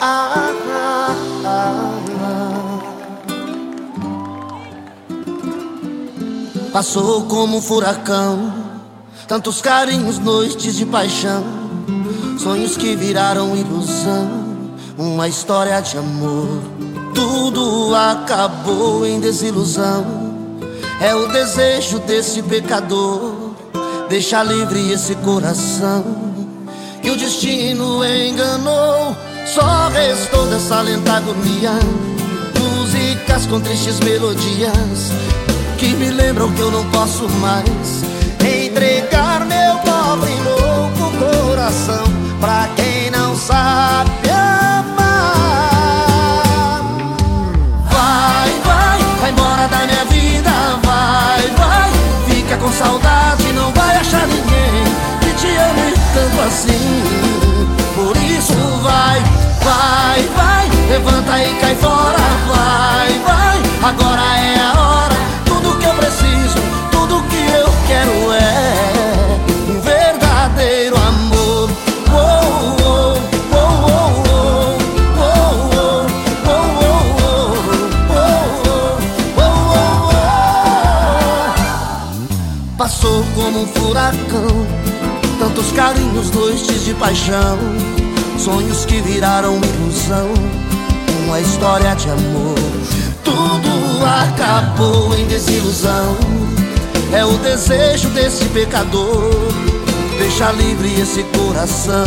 Ah, ah, ah, Passou como um furacão, tantos carinhos, noites de paixão, sonhos que viraram ilusão, uma história de amor. Tudo acabou em desilusão. É o desejo desse pecador, deixar livre esse coração que o destino enganou. Só restou dessa lenta agonia Músicas com tristes melodias Que me lembram que eu não posso mais Entregar meu pobre louco coração Pra quem não sabe assim por isso vai, vai, vai Levanta e cai fora, vai, vai Agora é a hora Tudo que eu preciso, tudo que eu quero é Um verdadeiro amor Passou como um furacão Tantos carinhos, noites de paixão Sonhos que viraram ilusão Uma história de amor. Tudo acabou em desilusão. É o desejo desse pecador Deixar livre esse coração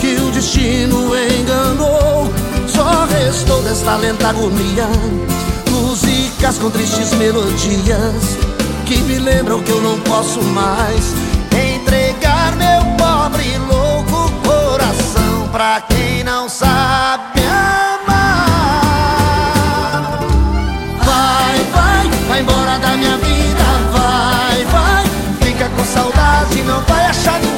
Que o destino enganou. Só restou desta lenta agonia Músicas com tristes melodias Que me lembram que eu não posso mais que não vai achar no